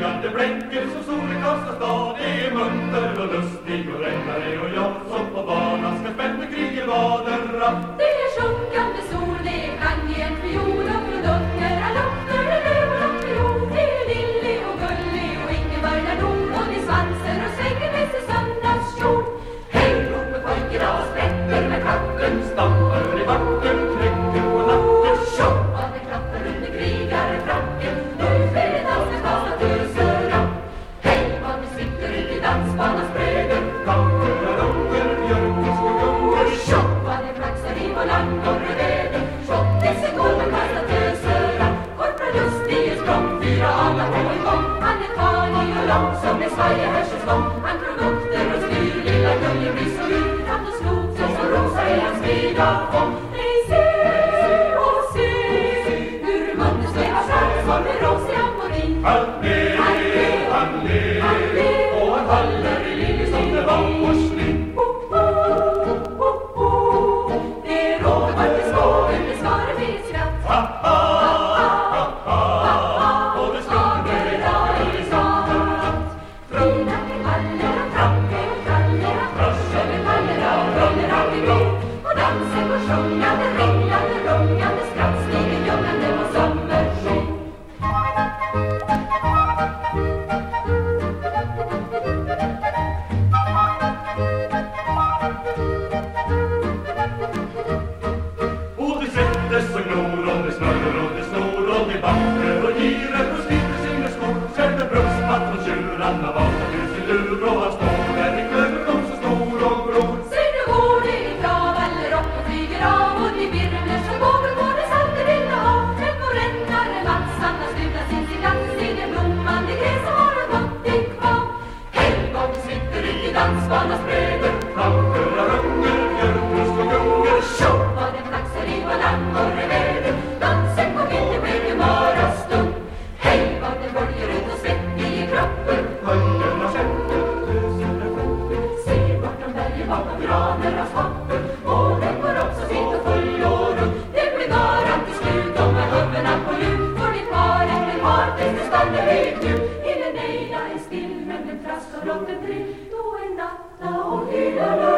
bygger som solen kastar stad det är munter och lustig och räddare och jag som på banan ska spänna krig i vaderna. Det är sjunkande sol, det är klang i en fiol och produkter, allotter, löv och fiol Det är lillig och gullig och ingen börjar nog och det svansar och svänger med sin söndagskjol. Hej, roper pojken och sprätter med katten, stampar i vatten, knäcker som rosa i hans Danke, danke, danke, danke, danke, danke, danke, danke, Tuenda, la ojina,